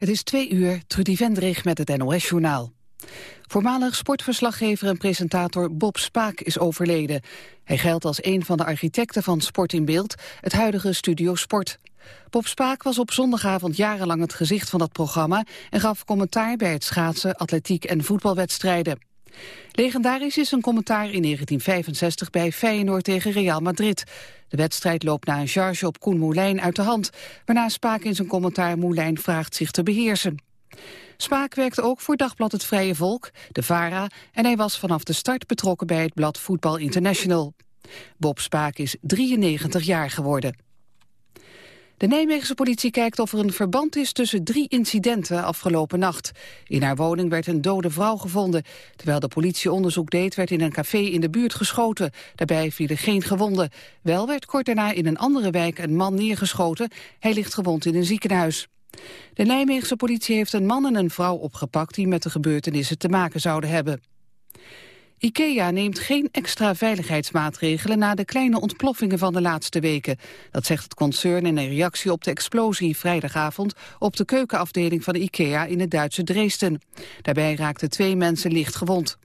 Het is twee uur, Trudy Vendrig met het NOS-journaal. Voormalig sportverslaggever en presentator Bob Spaak is overleden. Hij geldt als een van de architecten van Sport in Beeld, het huidige Studio Sport. Bob Spaak was op zondagavond jarenlang het gezicht van dat programma... en gaf commentaar bij het schaatsen, atletiek en voetbalwedstrijden. Legendarisch is een commentaar in 1965 bij Feyenoord tegen Real Madrid. De wedstrijd loopt na een charge op Koen Moulijn uit de hand... waarna Spaak in zijn commentaar Moulijn vraagt zich te beheersen. Spaak werkte ook voor Dagblad Het Vrije Volk, de VARA... en hij was vanaf de start betrokken bij het blad Voetbal International. Bob Spaak is 93 jaar geworden. De Nijmeegse politie kijkt of er een verband is tussen drie incidenten afgelopen nacht. In haar woning werd een dode vrouw gevonden. Terwijl de politie onderzoek deed werd in een café in de buurt geschoten. Daarbij vielen geen gewonden. Wel werd kort daarna in een andere wijk een man neergeschoten. Hij ligt gewond in een ziekenhuis. De Nijmeegse politie heeft een man en een vrouw opgepakt die met de gebeurtenissen te maken zouden hebben. IKEA neemt geen extra veiligheidsmaatregelen na de kleine ontploffingen van de laatste weken. Dat zegt het concern in een reactie op de explosie vrijdagavond op de keukenafdeling van IKEA in het Duitse Dresden. Daarbij raakten twee mensen licht gewond.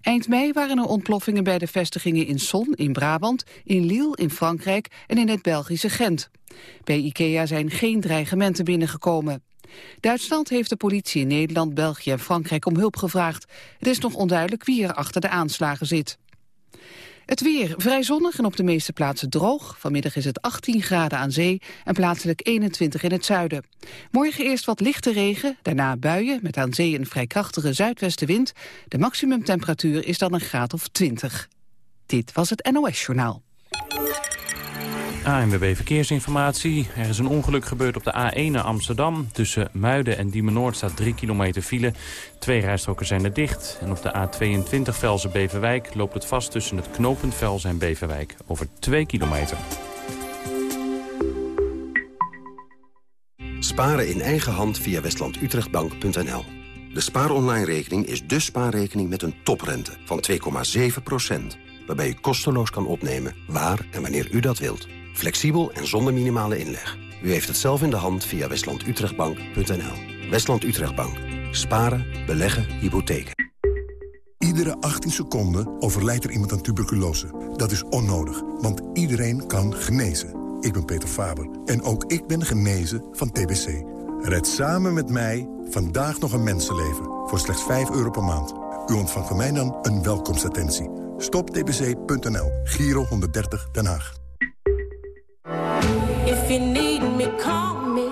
Eind mei waren er ontploffingen bij de vestigingen in Son in Brabant, in Lille in Frankrijk en in het Belgische Gent. Bij IKEA zijn geen dreigementen binnengekomen. Duitsland heeft de politie in Nederland, België en Frankrijk om hulp gevraagd. Het is nog onduidelijk wie er achter de aanslagen zit. Het weer vrij zonnig en op de meeste plaatsen droog. Vanmiddag is het 18 graden aan zee en plaatselijk 21 in het zuiden. Morgen eerst wat lichte regen, daarna buien met aan zee een vrij krachtige zuidwestenwind. De maximumtemperatuur is dan een graad of 20. Dit was het NOS Journaal. ANWB Verkeersinformatie. Er is een ongeluk gebeurd op de A1 naar Amsterdam. Tussen Muiden en Diemen-Noord staat 3 kilometer file. Twee rijstroken zijn er dicht. En op de A22 Velzen-Beverwijk loopt het vast tussen het knooppunt Velzen en Beverwijk. Over 2 kilometer. Sparen in eigen hand via westlandutrechtbank.nl. De spaaronline-rekening is de spaarrekening met een toprente van 2,7% waarbij u kosteloos kan opnemen waar en wanneer u dat wilt. Flexibel en zonder minimale inleg. U heeft het zelf in de hand via westlandutrechtbank.nl. Westland Utrechtbank. Sparen, beleggen, hypotheken. Iedere 18 seconden overlijdt er iemand aan tuberculose. Dat is onnodig, want iedereen kan genezen. Ik ben Peter Faber en ook ik ben genezen van TBC. Red samen met mij vandaag nog een mensenleven voor slechts 5 euro per maand. U ontvangt van mij dan een welkomstattentie. Stoptbc.nl, Giro 130 Den Haag.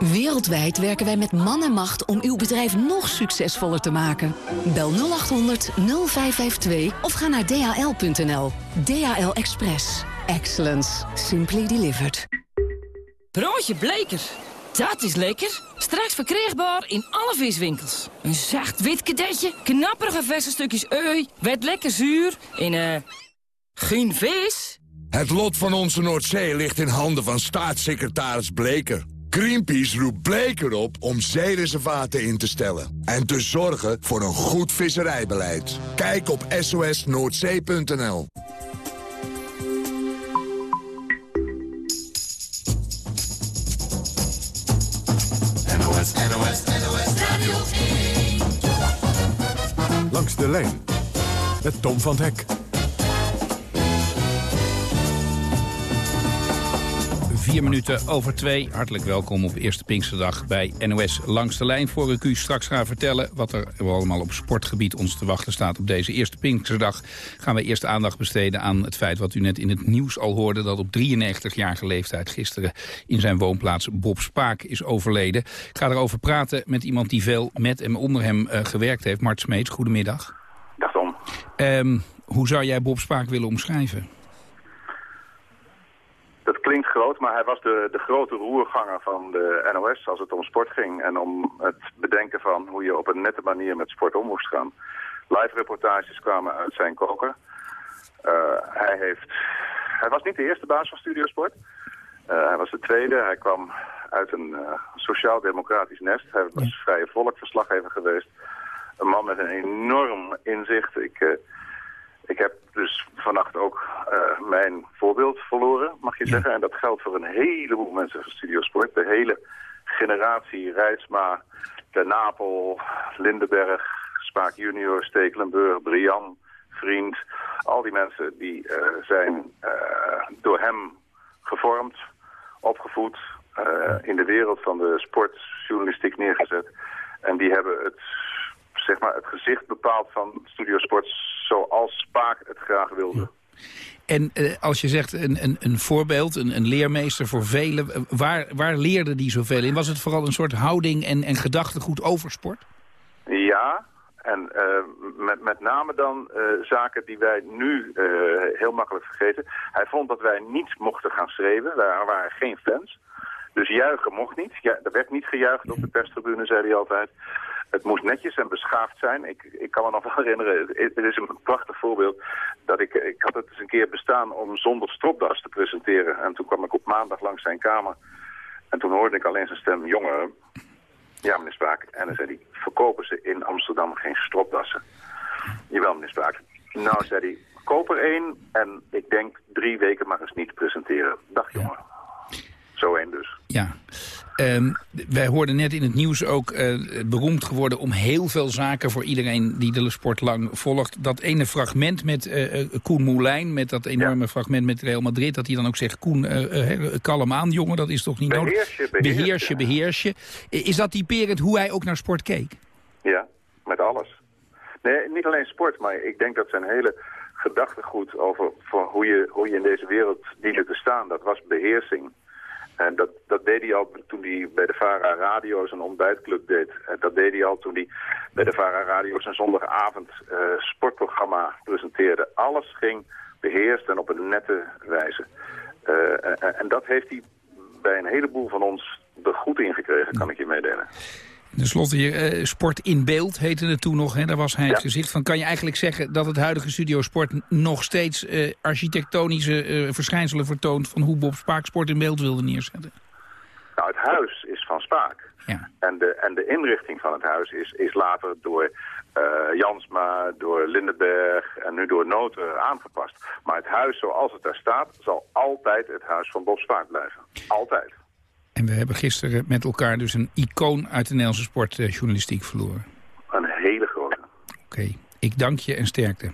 Wereldwijd werken wij met man en macht om uw bedrijf nog succesvoller te maken. Bel 0800 0552 of ga naar dhl.nl. DHL Express. Excellence. Simply delivered. Broodje Bleker. Dat is lekker. Straks verkrijgbaar in alle viswinkels. Een zacht wit kadetje, knapperige verse stukjes ui, werd lekker zuur en eh... geen vis? Het lot van onze Noordzee ligt in handen van staatssecretaris Bleker. Greenpeace roept Bleker op om zeereservaten in te stellen... en te zorgen voor een goed visserijbeleid. Kijk op sosnoordzee.nl. NOS, NOS, NOS Radio Langs de lijn met Tom van Hek. Vier minuten over twee. Hartelijk welkom op Eerste Pinksterdag bij NOS Langs de Lijn. Voor ik u straks ga vertellen wat er allemaal op sportgebied ons te wachten staat op deze Eerste Pinksterdag... gaan we eerst aandacht besteden aan het feit wat u net in het nieuws al hoorde... dat op 93-jarige leeftijd gisteren in zijn woonplaats Bob Spaak is overleden. Ik ga erover praten met iemand die veel met en onder hem uh, gewerkt heeft. Mart Smeets, goedemiddag. Dag Tom. Um, hoe zou jij Bob Spaak willen omschrijven? Dat klinkt groot, maar hij was de, de grote roerganger van de NOS als het om sport ging. En om het bedenken van hoe je op een nette manier met sport om moest gaan. Live reportages kwamen uit zijn koker. Uh, hij, heeft, hij was niet de eerste baas van Studiosport. Uh, hij was de tweede. Hij kwam uit een uh, sociaal-democratisch nest. Hij was vrije volkverslaggever geweest. Een man met een enorm inzicht. Ik ik heb dus vannacht ook uh, mijn voorbeeld verloren, mag je ja. zeggen. En dat geldt voor een heleboel mensen van Studiosport. De hele generatie Rijsma, Ter Napel, Lindenberg, Spaak Junior, Stekelenburg, Brian, Vriend. Al die mensen die eh, zijn eh, door hem gevormd, opgevoed, in de wereld van de sportjournalistiek neergezet. En die hebben het, zeg maar, het gezicht bepaald van Studio Sport zoals Spaak het graag wilde. En uh, als je zegt een, een, een voorbeeld, een, een, leermeester voor velen... waar, waar leerde die zoveel in? Was het vooral een soort houding en, en gedachtegoed over sport? Ja, en uh, met, met name dan uh, zaken die wij nu heel makkelijk vergeten. Hij vond dat wij niet mochten gaan schreeuwen. Wij waren geen fans. Dus juichen mocht niet. Ja, er werd niet gejuicht op de perstribune, zei hij altijd. Het moest netjes en beschaafd zijn. Ik, ik kan me nog wel herinneren, het, is een prachtig voorbeeld... dat ik, ik had het eens een keer bestaan om zonder stropdas te presenteren. En toen kwam ik op maandag langs zijn kamer. En toen hoorde ik alleen zijn stem, jongen... Ja, meneer Spraak. En dan zei hij, verkopen ze in Amsterdam geen stropdassen? Jawel, meneer Spraak. Nou, zei hij, koop er één en ik denk drie weken mag eens niet presenteren. Dag, jongen. Zo één dus. Ja. Um, wij hoorden net in het nieuws ook uh, beroemd geworden om heel veel zaken voor iedereen die de sport lang volgt. Dat ene fragment met uh, Koen Moulijn, met dat enorme ja. fragment met Real Madrid, dat hij dan ook zegt, Koen, uh, kalm aan jongen, dat is toch niet beheers nodig? Je, beheers, beheers je, beheers je. Is dat typerend hoe hij ook naar sport keek? Ja, met alles. Nee, niet alleen sport, maar ik denk dat zijn hele gedachtegoed over voor hoe, je, hoe je in deze wereld diende te staan, dat was beheersing. En dat, dat deed hij al toen hij bij de VARA Radio zijn ontbijtclub deed. En dat deed hij al toen hij bij de VARA Radio zijn zondagavond uh, sportprogramma presenteerde. Alles ging beheerst en op een nette wijze. Uh, en, dat heeft hij bij een heleboel van ons er goed in gekregen, kan ik je meedelen. Ten slotte hier, uh, Sport in Beeld heette het toen nog. Hè? Daar was hij het ja. gezicht van. Kan je eigenlijk zeggen dat het huidige Studio Sport nog steeds uh, architectonische uh, verschijnselen vertoont... van hoe Bob Spaak Sport in Beeld wilde neerzetten? Nou, het huis is van Spaak. Ja. En, de, en de inrichting van het huis is, is later door Jansma, door Lindenberg en nu door Noten aangepast. Maar het huis zoals het daar staat zal altijd het huis van Bob Spaak blijven. Altijd. En we hebben gisteren met elkaar dus een icoon uit de Nederlandse sportjournalistiek verloren. Een hele grote. Oké, okay. ik dank je en sterkte.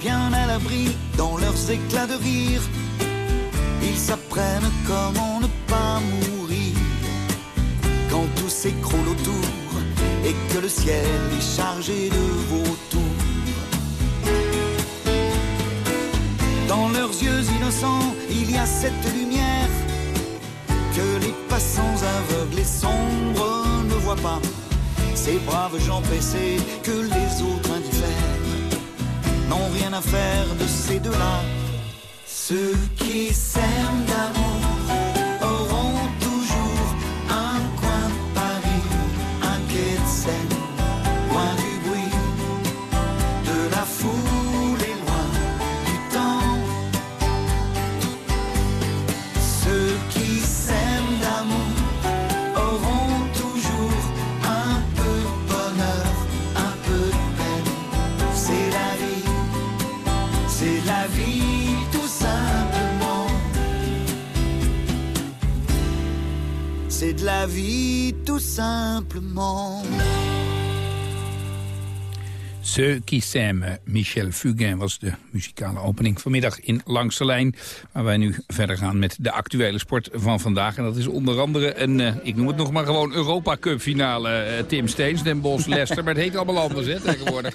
Bien à l'abri dans leurs éclats de rire, ils s'apprennent comment ne pas mourir quand tout s'écroule autour et que le ciel est chargé de vautours. Dans leurs yeux innocents, il y a cette lumière que les passants aveugles et sombres ne voient pas. ces braves gens pressés que les autres n'ont rien à faire de ces deux-là. Ceux qui s'aiment d'amour la vie tout simplement. Ceux qui s'aiment, Michel Fugain was de muzikale opening vanmiddag in Langs de Lijn. Waar wij nu verder gaan met de actuele sport van vandaag. En dat is onder andere een, eh, ik noem het nog maar gewoon Europa Cup finale. eh, Tim Steens, Den Bosch, Leicester. Maar het heet allemaal anders hè, tegenwoordig.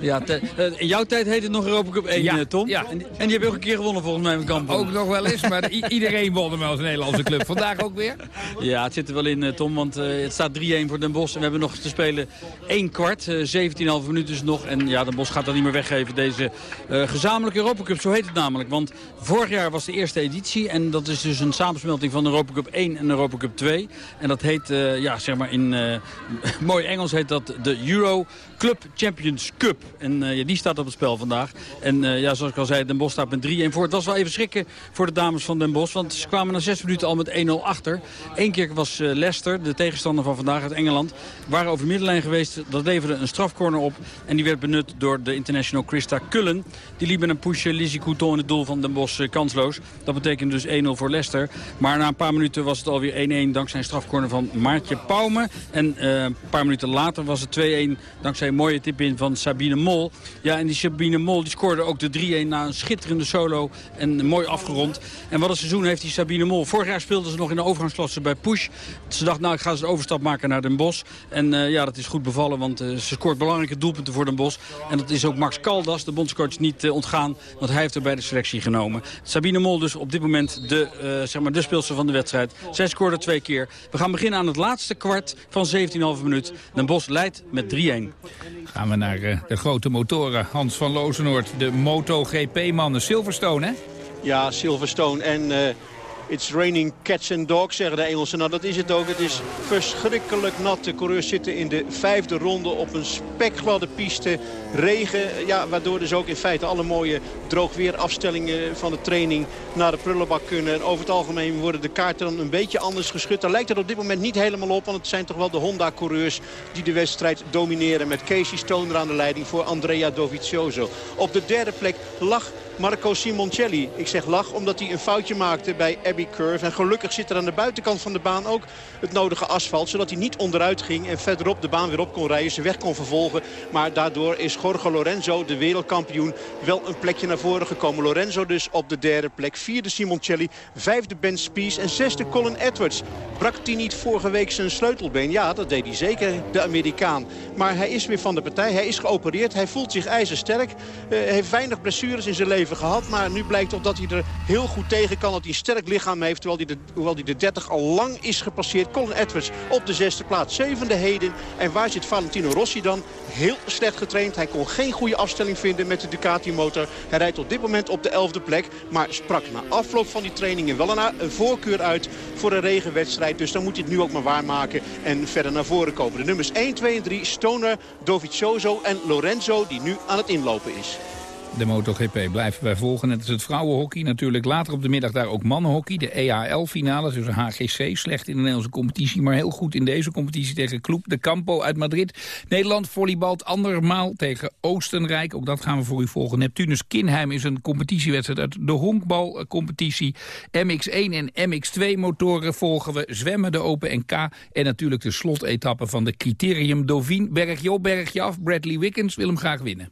Ja, te- eh, in jouw tijd heette het nog Europa Cup 1, Ja, Tom. ja. En, die- en die heb je ook een keer gewonnen volgens mij met Kampong. Ook nog wel eens, maar iedereen won hem als Nederlandse club. Vandaag ook weer? Ja, het zit er wel in, Tom, want het staat 3-1 voor Den Bosch. En we hebben nog te spelen één kwart, eh 17,5 minuten is nog. En ja, Den Bosch gaat dat niet meer weggeven, deze eh, gezamenlijke Europa Cup. Zo heet het namelijk, want vorig jaar was de eerste editie. En dat is dus een samensmelting van Europa Cup 1 en Europa Cup 2. En dat heet, eh, ja, zeg maar in eh, mooi Engels heet dat de Euro Club Champions Cup. En ja, die staat op het spel vandaag. En ja, zoals ik al zei, Den Bosch staat met 3-1 voor. Het was wel even schrikken voor de dames van Den Bosch. Want ze kwamen na 6 minuten al met 1-0 achter. Eén keer was Leicester, de tegenstander van vandaag uit Engeland. Waren over de middenlijn geweest. Dat leverde een strafcorner op. En die werd benut door de international Christa Cullen. Die liep met een push Lizzie Couton in het doel van Den Bosch eh, kansloos. Dat betekent dus 1-0 voor Leicester. Maar na een paar minuten was het alweer 1-1 dankzij een strafcorner van Maartje Pauwme. En eh, een paar minuten later was het 2-1 dankzij een mooie tip in van Sabine Mol. Ja, en die Sabine Mol die scoorde ook de 3-1 na een schitterende solo en mooi afgerond. En wat een seizoen heeft die Sabine Mol. Vorig jaar speelde ze nog in de overgangsklasse bij Push. Ze dacht, nou ik ga een overstap maken naar Den Bosch. En eh, ja, dat is goed bevallen, want ze scoort belangrijke doelpunten voor Den Bosch. En dat is ook Max Caldas, de bondscoach, niet eh, ontgaan. Want hij heeft er bij de selectie genomen. Sabine Mol dus op dit moment de, eh, zeg maar de speelster van de wedstrijd. Zij scoorde twee keer. We gaan beginnen aan het laatste kwart van 17,5 minuut. Den Bosch leidt met 3-1. Gaan we naar eh, de grote motoren. Hans van Lozenoord, de MotoGP-mannen. Silverstone, hè? Ja, Silverstone en eh, it's raining cats and dogs, zeggen de Engelsen. Nou, dat is het ook. Het is verschrikkelijk nat. De coureurs zitten in de vijfde ronde op een spekgladde piste. Regen, ja, waardoor dus ook in feite alle mooie droogweerafstellingen van de training naar de prullenbak kunnen. En over het algemeen worden de kaarten dan een beetje anders geschud. Daar lijkt het op dit moment niet helemaal op, want het zijn toch wel de Honda-coureurs die de wedstrijd domineren. Met Casey Stoner aan de leiding voor Andrea Dovizioso. Op de derde plek lag Marco Simoncelli. Ik zeg lag omdat hij een foutje maakte bij Abbey Curve. En gelukkig zit er aan de buitenkant van de baan ook het nodige asfalt. Zodat hij niet onderuit ging en verderop de baan weer op kon rijden. Zijn weg kon vervolgen. Maar daardoor is Jorge Lorenzo, de wereldkampioen, wel een plekje naar voren gekomen. Lorenzo dus op de derde plek. Vierde Simoncelli, vijfde Ben Spies en zesde Colin Edwards. Brak hij niet vorige week zijn sleutelbeen? Ja, dat deed hij zeker, de Amerikaan. Maar hij is weer van de partij. Hij is geopereerd. Hij voelt zich ijzersterk. Hij heeft weinig blessures in zijn leven gehad. Maar nu blijkt toch dat hij er heel goed tegen kan. Dat hij een sterk lichaam heeft. Terwijl hij de, hoewel hij de 30 al lang is gepasseerd. Colin Edwards op de zesde plaats. Zevende heden. En waar zit Valentino Rossi dan? Heel slecht getraind. Hij kon geen goede afstelling vinden met de Ducati motor. Hij rijdt op dit moment op de elfde plek. Maar sprak na afloop van die trainingen wel een, een voorkeur uit voor een regenwedstrijd. Dus dan moet hij het nu ook maar waarmaken. En verder naar voren komen. De nummers 1, 2 en 3. Stoner, Dovizioso en Lorenzo die nu aan het inlopen is. De MotoGP blijven wij volgen. Net als het vrouwenhockey. Natuurlijk later op de middag daar ook mannenhockey. De EAL-finale tussen HGC. Slecht in de Nederlandse competitie, maar heel goed in deze competitie tegen Club de Campo uit Madrid. Nederland volleybalt andermaal tegen Oostenrijk. Ook dat gaan we voor u volgen. Neptunus Kinheim is een competitiewedstrijd uit de honkbalcompetitie. MX1 en MX2 motoren volgen we. Zwemmen de Open NK. En natuurlijk de slotetappe van de Criterium Dauphine. Bergje op, bergje af. Bradley Wiggins wil hem graag winnen.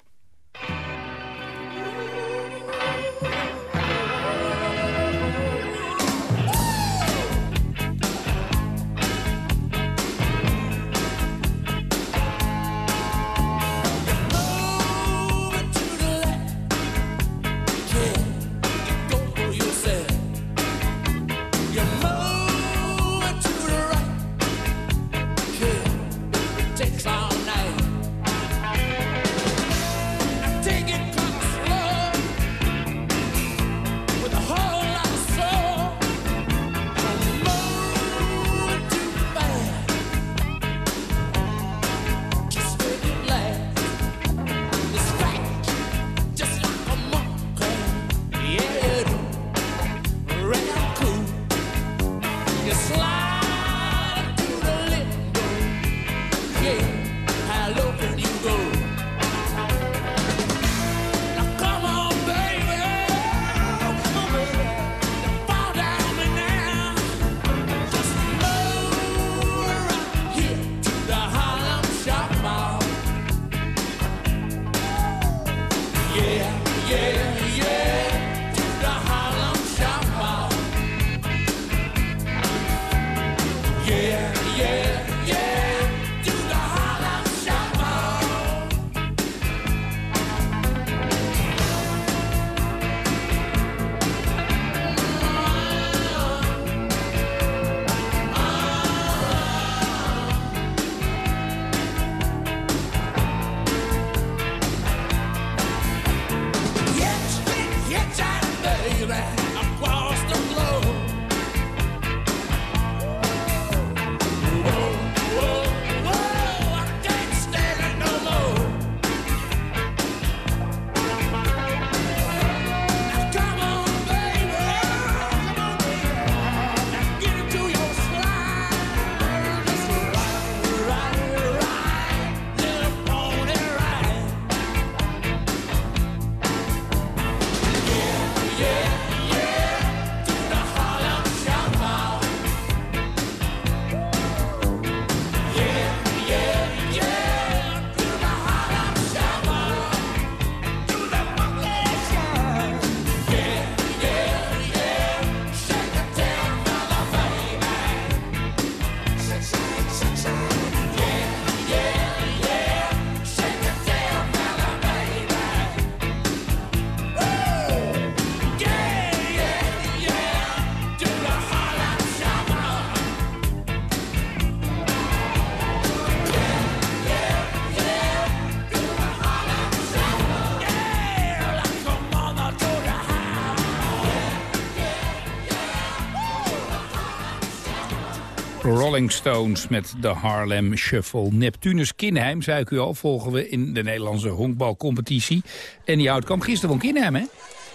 Rolling Stones met de Harlem Shuffle. Neptunus Kinheim, zei ik u al, volgen we in de Nederlandse honkbalcompetitie. En die Houtkamp gisteren van Kinheim, hè?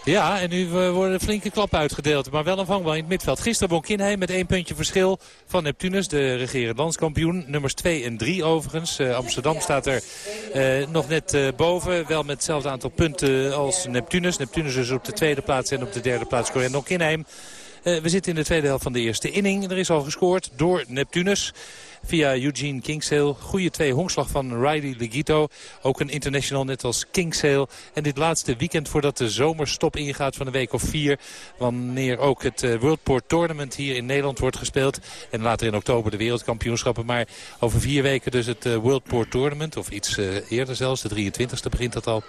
Ja, en nu eh, worden flinke klap uitgedeeld. Maar wel een vangbaar in het middenveld. Gisteren won Kinheim met één puntje verschil van Neptunus. De regerend landskampioen. Nummers 2 en 3 overigens. Uh, Amsterdam staat er uh, nog net boven. Wel met hetzelfde aantal punten als Neptunus. Neptunus is op de tweede plaats en op de derde plaats Corendon Kinheim. Uh, we zitten in de tweede helft van de eerste inning. Er is al gescoord door Neptunus via Eugene Kingsale. Goede twee honkslag van Riley Legito. Ook een international net als Kingsale. En dit laatste weekend voordat de zomerstop ingaat van een week of vier. Wanneer ook het uh, World Port Tournament hier in Nederland wordt gespeeld. En later in oktober de wereldkampioenschappen. Maar over vier weken dus het uh, World Port Tournament. Of iets eerder zelfs. De 23e begint dat al.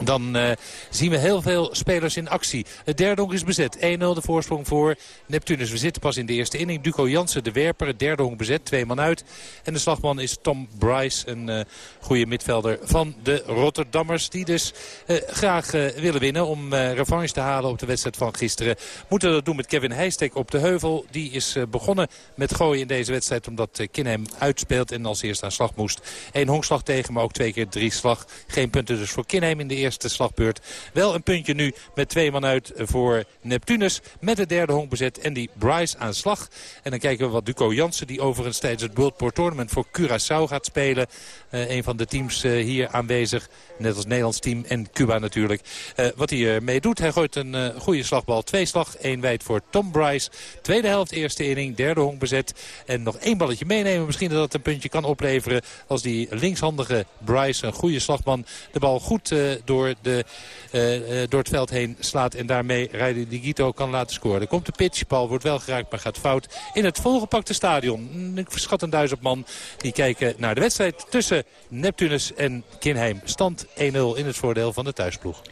Dan uh, zien we heel veel spelers in actie. Het derde honk is bezet. 1-0 de voorsprong voor Neptunus. We zitten pas in de eerste inning. Duco Jansen, de werper. Het derde honk bezet. Twee man uit. En de slagman is Tom Bryce. Een uh, goede midvelder van de Rotterdammers. Die dus uh, graag willen winnen om revanche te halen op de wedstrijd van gisteren. Moeten dat doen met Kevin Heijstek op de heuvel. Die is begonnen met gooien in deze wedstrijd. Omdat Kinham uitspeelt en als eerste aan slag moest. Eén honkslag tegen, maar ook twee keer drie slag. Geen punten dus voor Kinham in de eerste eerste slagbeurt. Wel een puntje nu met twee man uit voor Neptunus. Met de derde honk bezet en die Bryce aan slag. En dan kijken we wat Duco Jansen, die overigens tijdens het World Port Tournament voor Curaçao gaat spelen. Uh, een van de teams uh, hier aanwezig. Net als Nederlands team en Cuba natuurlijk. Uh, wat hij ermee doet, hij gooit een goede slagbal. Twee slag, één wijd voor Tom Bryce. Tweede helft, eerste inning, derde honk bezet. En nog één balletje meenemen. Misschien dat het een puntje kan opleveren als die linkshandige Bryce, een goede slagman, de bal goed door door, de, uh, door het veld heen slaat. En daarmee Rijden Digito kan laten scoren. Er komt de pitch, bal wordt wel geraakt, maar gaat fout. In het volgepakte stadion. Ik een duizend man. Die kijken naar de wedstrijd tussen Neptunus en Kinheim. Stand 1-0 in het voordeel van de thuisploeg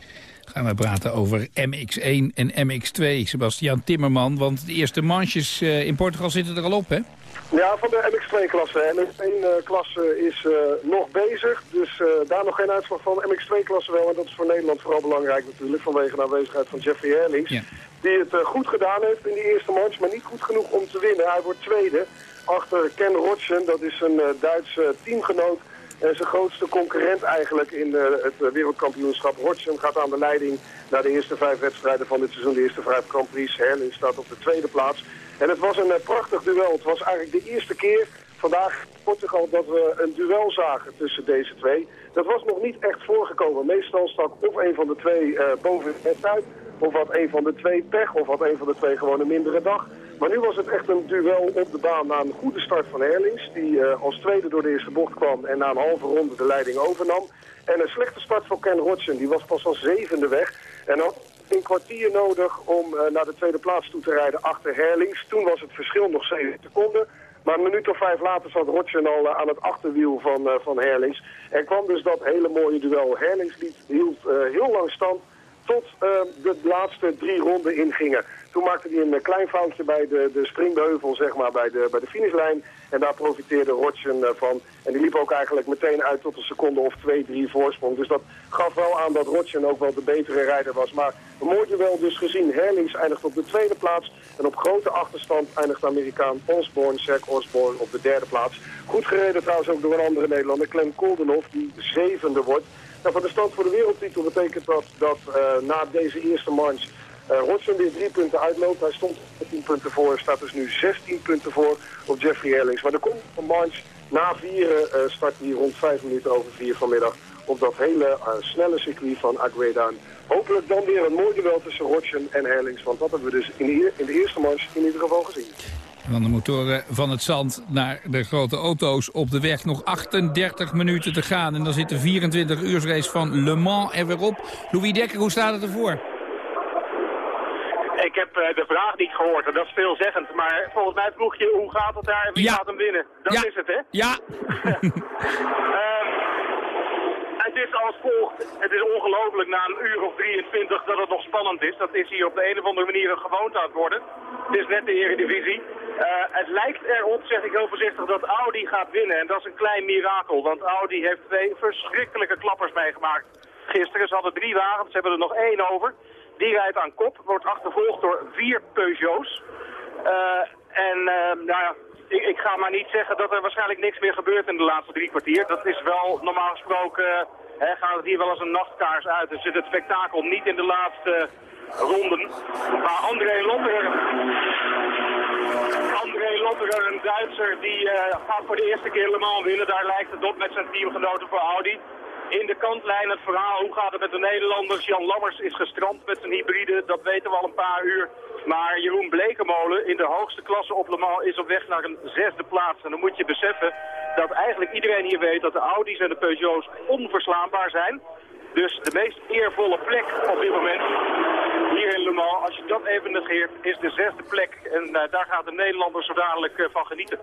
gaan we praten over MX1 en MX2. Sebastian Timmerman, want de eerste manches in Portugal zitten er al op, hè? Ja, van de MX2-klasse. MX1-klasse is uh, nog bezig, dus uh, daar nog geen uitslag van. MX2-klasse wel, en dat is voor Nederland vooral belangrijk natuurlijk, vanwege de aanwezigheid van Jeffrey Herlings. Ja. Die het uh, goed gedaan heeft in die eerste match, maar niet goed genoeg om te winnen. Hij wordt tweede achter Ken Rotschen, dat is een Duitse teamgenoot. En zijn grootste concurrent eigenlijk in het wereldkampioenschap. Rotschen gaat aan de leiding naar de eerste vijf wedstrijden van dit seizoen. De eerste vijf Grand Prix. Herlings staat op de tweede plaats. En het was een uh, prachtig duel. Het was eigenlijk de eerste keer vandaag Portugal dat we een duel zagen tussen deze twee. Dat was nog niet echt voorgekomen. Meestal stak of een van de twee uh, boven het uit Of had een van de twee pech, of had een van de twee gewoon een mindere dag. Maar nu was het echt een duel op de baan na een goede start van Herlings. Die uh, als tweede door de eerste bocht kwam en na een halve ronde de leiding overnam. En een slechte start van Ken Rodson. Die was pas als zevende weg. En had een kwartier nodig om uh, naar de tweede plaats toe te rijden achter Herlings. Toen was het verschil nog 7 seconden. Maar een minuut of vijf later zat Rodson al uh, aan het achterwiel van, uh, van Herlings. En kwam dus dat hele mooie duel. Herlings liet, hield heel lang stand tot de laatste drie ronden ingingen. Toen maakte hij een klein foutje bij de, de springbeuvel, zeg maar, bij de, bij de finishlijn. En daar profiteerde Rodgen van. En die liep ook eigenlijk meteen uit tot een seconde of twee, drie voorsprong. Dus dat gaf wel aan dat Rodgen ook wel de betere rijder was. Maar een mooi duel dus gezien. Herlings eindigt op de tweede plaats. En op grote achterstand eindigt de Amerikaan Osborne, Jack Osborne, op de derde plaats. Goed gereden trouwens ook door een andere Nederlander, Clem Koldenhoff, die zevende wordt. Nou, voor de stand voor de wereldtitel betekent dat dat uh, na deze eerste manche uh, Hodgson weer drie punten uitloopt. Hij stond 10 punten voor, staat dus nu 16 punten voor op Jeffrey Erlings. Maar er komt een manche na vieren uh, start hij rond 5 minuten over 4 vanmiddag op dat hele snelle circuit van Agueda. Hopelijk dan weer een mooi duel tussen Hodgson en Herlings. Want dat hebben we dus in de, in de eerste manche in ieder geval gezien. Van de motoren van het zand naar de grote auto's op de weg. Nog 38 minuten te gaan. En dan zit de 24 uursrace van Le Mans er weer op. Louis Dekker, hoe staat het ervoor? Ik heb uh, de vraag niet gehoord en dat is veelzeggend. Maar volgens mij vroeg je hoe gaat het daar en wie ja. gaat hem winnen. Dat ja. is het, hè? Ja. um, het is als volgt. Het is ongelooflijk na een uur of 23 dat het nog spannend is. Dat is hier op de een of andere manier een gewoonte aan het worden. Het is net de Eredivisie. Uh, het lijkt erop, zeg ik heel voorzichtig, dat Audi gaat winnen. En dat is een klein mirakel, want Audi heeft twee verschrikkelijke klappers meegemaakt. Gisteren, ze hadden drie wagens, ze hebben er nog één over. Die rijdt aan kop, wordt achtervolgd door vier Peugeots. Uh, en uh, nou ja, ik, ik, ga maar niet zeggen dat er waarschijnlijk niks meer gebeurt in de laatste drie kwartier. Dat is wel normaal gesproken, hè, gaat het hier wel als een nachtkaars uit. Dus zit het spektakel niet in de laatste ronden. Maar André Lotterer, André Lotterer, een Duitser, die gaat voor de eerste keer Le Mans winnen. Daar lijkt het op met zijn teamgenoten voor Audi in de kantlijn het verhaal. Hoe gaat het met de Nederlanders? Jan Lammers is gestrand met zijn hybride, dat weten we al een paar uur. Maar Jeroen Blekemolen in de hoogste klasse op Le Mans is op weg naar een zesde plaats. En dan moet je beseffen dat eigenlijk iedereen hier weet dat de Audi's en de Peugeots onverslaanbaar zijn. Dus de meest eervolle plek op dit moment hier in Le Mans, als je dat even negeert, is de zesde plek. En uh, daar gaat de Nederlander zo dadelijk uh, van genieten.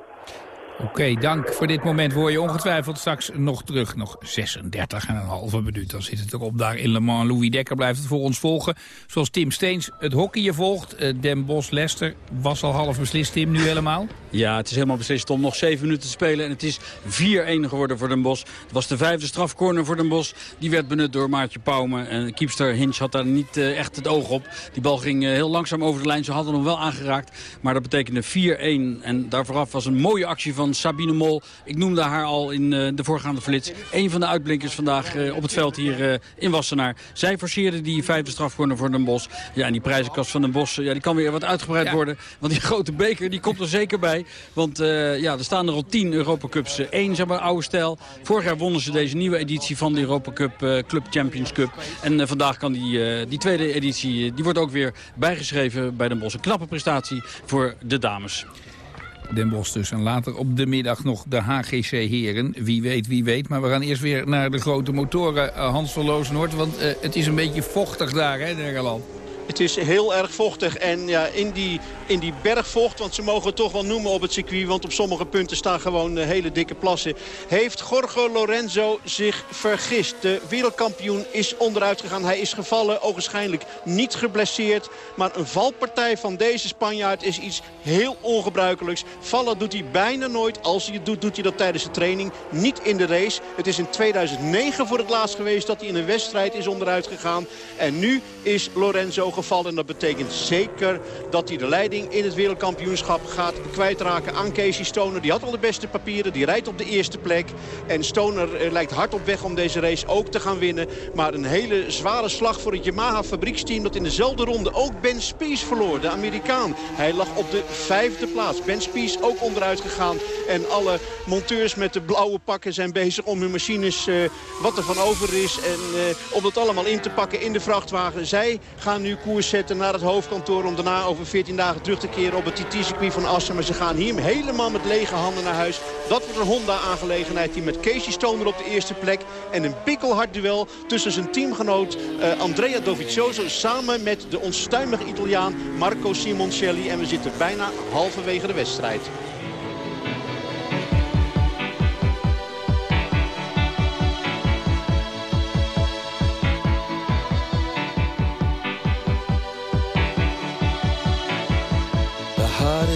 Oké, dank voor dit moment. Word je ongetwijfeld straks nog terug. Nog 36 en minuut. Dan zit het erop daar in Le Mans. Louis Dekker blijft het voor ons volgen. Zoals Tim Steens het hockey je volgt. Uh, Den Bosch-Lester was al half beslist, Tim, nu helemaal? Ja, het is helemaal beslist om nog 7 minuten te spelen. En het is 4-1 geworden voor Den Bosch. Het was de vijfde strafcorner voor Den Bosch. Die werd benut door Maartje Pauwme. En Kiepster Hinch had daar niet uh, echt het oog op. Die bal ging uh, heel langzaam over de lijn. Ze hadden hem wel aangeraakt. Maar dat betekende 4-1. En daar vooraf was een mooie actie van Sabine Mol. Ik noemde haar al in uh, de voorgaande flits. Een van de uitblinkers vandaag op het veld hier in Wassenaar. Zij forceerde die vijfde strafcorner voor Den Bosch. Ja, en die prijzenkast van Den Bosch, ja, die kan weer wat uitgebreid ja. worden. Want die grote beker, die komt er zeker bij. Want ja, er staan er al tien Europa Cups. Eén, zeg maar, oude stijl. Vorig jaar wonnen ze deze nieuwe editie van de Europa Cup, Club Champions Cup. En vandaag kan die, die tweede editie, die wordt ook weer bijgeschreven bij Den Bosch. Een knappe prestatie voor de dames. Den Bosch dus. En later op de middag nog de HGC Heren. Wie weet, wie weet. Maar we gaan eerst weer naar de grote motoren, Hans van. Want het is een beetje vochtig daar, hè, in Engeland. Het is heel erg vochtig en ja, in, die, in die bergvocht, want ze mogen het toch wel noemen op het circuit... want op sommige punten staan gewoon uh, hele dikke plassen... heeft Jorge Lorenzo zich vergist. De wereldkampioen is onderuit gegaan. Hij is gevallen, ogenschijnlijk niet geblesseerd. Maar een valpartij van deze Spanjaard is iets heel ongebruikelijks. Vallen doet hij bijna nooit. Als hij het doet, doet hij dat tijdens de training. Niet in de race. Het is in 2009 voor het laatst geweest dat hij in een wedstrijd is onderuit gegaan. En nu is Lorenzo gevallen. En dat betekent zeker dat hij de leiding in het wereldkampioenschap gaat kwijtraken aan Casey Stoner. Die had al de beste papieren, die rijdt op de eerste plek. En Stoner eh, lijkt hard op weg om deze race ook te gaan winnen. Maar een hele zware slag voor het Yamaha fabrieksteam dat in dezelfde ronde ook Ben Spies verloor, de Amerikaan. Hij lag op de vijfde plaats. Ben Spies ook onderuit gegaan. En alle monteurs met de blauwe pakken zijn bezig om hun machines, uh, wat er van over is. En uh, om dat allemaal in te pakken in de vrachtwagen. Zij gaan nu koers zetten naar het hoofdkantoor... om daarna over 14 dagen terug te keren op het TT-circuit van Assen. Maar ze gaan hier helemaal met lege handen naar huis. Dat wordt een Honda-aangelegenheid die met Casey Stoner op de eerste plek... en een pikkelhard duel tussen zijn teamgenoot uh, Andrea Dovizioso... samen met de onstuimige Italiaan Marco Simoncelli. En we zitten bijna halverwege de wedstrijd.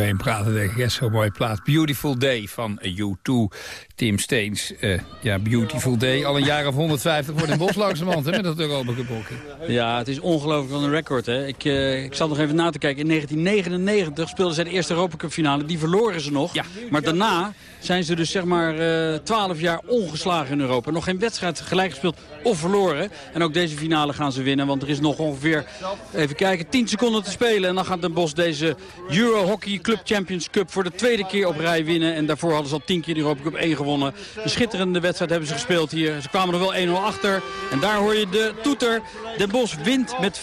doorheen praten, denk ik. Zo'n mooie plaat. Beautiful Day van U2. Tim Steens. Eh, ja, Beautiful Day. Al een jaar of 150 wordt in Bos langzamerhand, hè, met dat Europa Cup hockey. Ja, het is ongelooflijk van een record. Hè. Ik, eh, ik zat nog even na te kijken. In 1999 speelden zij de eerste Europa Cup finale. Die verloren ze nog. Maar daarna zijn ze dus zeg maar eh 12 jaar ongeslagen in Europa. Nog geen wedstrijd gelijk gespeeld of verloren. En ook deze finale gaan ze winnen. Want er is nog ongeveer, even kijken, 10 seconden te spelen. En dan gaat Den Bos deze Euro Hockey Club Champions Cup voor de tweede keer op rij winnen. En daarvoor hadden ze al tien keer de Europa Cup 1 gewonnen. Een schitterende wedstrijd hebben ze gespeeld hier. Ze kwamen er wel 1-0 achter. En daar hoor je de toeter. Den Bosch wint met 4-1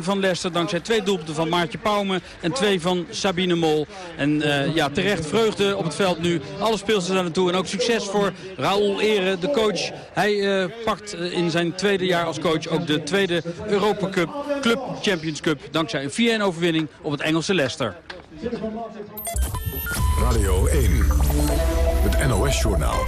van Leicester. Dankzij twee doelpunten van Maartje Pauwme en twee van Sabine Mol. En uh, ja, terecht vreugde op het veld nu. Alle speelsters aan naartoe. En ook succes voor Raoul Ere, de coach. Hij uh, pakt uh, in zijn tweede jaar als coach ook de tweede Europa Cup Club Champions Cup. Dankzij een 4-1 overwinning op het Engelse Leicester. Radio 1, het NOS-journaal.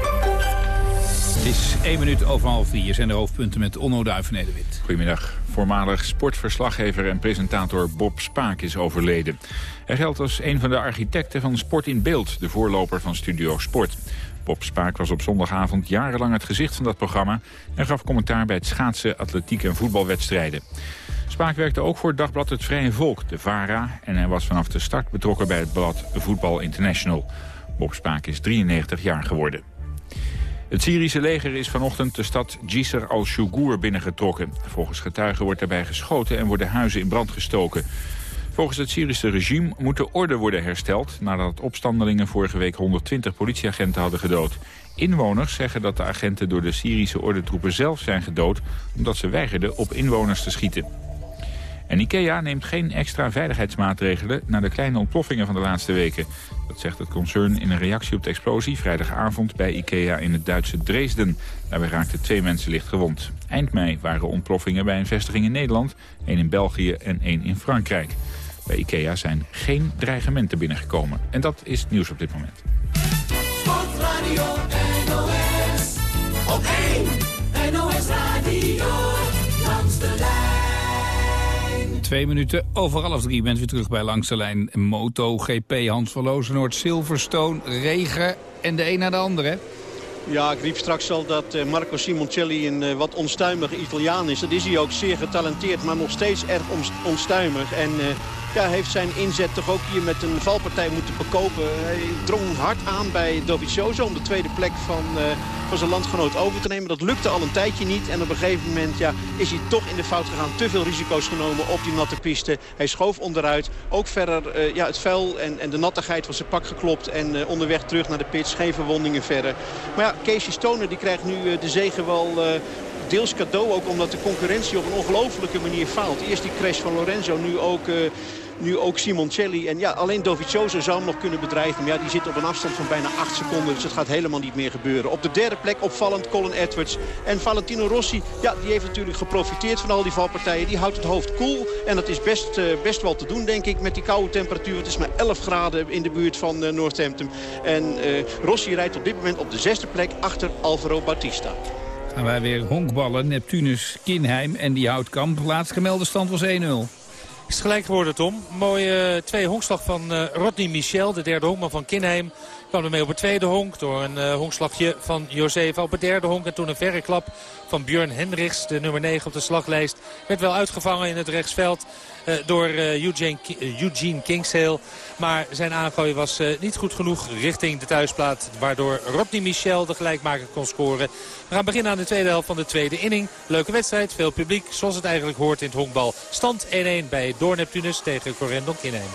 Het is 1 minuut over half 4. zijn de hoofdpunten met Onno Duiven-Nederwit. Goedemiddag. Voormalig sportverslaggever en presentator Bob Spaak is overleden. Hij geldt als een van de architecten van Sport in Beeld, de voorloper van Studio Sport. Bob Spaak was op zondagavond jarenlang het gezicht van dat programma... en gaf commentaar bij het schaatsen, atletiek en voetbalwedstrijden. Spaak werkte ook voor het dagblad Het Vrije Volk, de VARA... en hij was vanaf de start betrokken bij het blad Voetbal International. Bob is 93 jaar geworden. Het Syrische leger is vanochtend de stad Jisr al-Shugur binnengetrokken. Volgens getuigen wordt daarbij geschoten en worden huizen in brand gestoken. Volgens het Syrische regime moet de orde worden hersteld... nadat opstandelingen vorige week 120 politieagenten hadden gedood. Inwoners zeggen dat de agenten door de Syrische ordentroepen zelf zijn gedood... omdat ze weigerden op inwoners te schieten. En IKEA neemt geen extra veiligheidsmaatregelen... na de kleine ontploffingen van de laatste weken. Dat zegt het concern in een reactie op de explosie vrijdagavond bij IKEA in het Duitse Dresden. Daarbij raakten twee mensen licht gewond. Eind mei waren ontploffingen bij een vestiging in Nederland, één in België en één in Frankrijk. Bij IKEA zijn geen dreigementen binnengekomen. En dat is nieuws op dit moment. Sportradio NOS, op 1 NOS Radio, Twee minuten over half drie bent u terug bij Langs de Lijn. MotoGP, Hans van Lozenoord, Silverstone, regen en de een naar de andere. Ja, ik riep straks al dat eh, Marco Simoncelli een uh, wat onstuimige Italiaan is. Dat is hij ook zeer getalenteerd, maar nog steeds erg onstuimig. En uh, ja, heeft zijn inzet toch ook hier met een valpartij moeten bekopen. Hij drong hard aan bij Dovizioso om de tweede plek van, van zijn landgenoot over te nemen. Dat lukte al een tijdje niet. En op een gegeven moment ja, is hij toch in de fout gegaan. Te veel risico's genomen op die natte piste. Hij schoof onderuit. Ook verder ja, het vuil en, en de nattigheid van zijn pak geklopt. En onderweg terug naar de pits. Geen verwondingen verder. Maar ja, Casey Stoner die krijgt nu de zegen wel deels cadeau. Ook omdat de concurrentie op een ongelofelijke manier faalt. Eerst die crash van Lorenzo, nu ook... nu ook Simoncelli. En ja, alleen Dovizioso zou hem nog kunnen bedreigen. Maar ja, die zit op een afstand van bijna 8 seconden. Dus het gaat helemaal niet meer gebeuren. Op de derde plek opvallend Colin Edwards. En Valentino Rossi, ja, die heeft natuurlijk geprofiteerd van al die valpartijen. Die houdt het hoofd koel. En dat is best, uh, best wel te doen, denk ik, met die koude temperatuur. Het is maar 11 graden in de buurt van uh, Northampton. En uh, Rossi rijdt op dit moment op de zesde plek achter Alvaro Bautista. Gaan wij weer honkballen. Neptunus, Kinheim en die Houtkamp. Laatst gemelde stand was 1-0. Is gelijk geworden, Tom. Mooie uh, twee honkslag van uh, Rodney Michel, de derde honkman van Kinheim. Kwam ermee op het tweede honk door een uh, honkslagje van Josefa op het derde honk. En toen een verre klap van Björn Hendricks, de nummer 9 op de slaglijst. Werd wel uitgevangen in het rechtsveld uh, door uh, Eugene, Eugene Kingsale. Maar zijn aangooi was niet goed genoeg richting de thuisplaat. Waardoor Rodney Michel de gelijkmaker kon scoren. We gaan beginnen aan de tweede helft van de tweede inning. Leuke wedstrijd, veel publiek, zoals het eigenlijk hoort in het honkbal. Stand 1-1 bij Door Neptunus tegen Corendon Kinheim.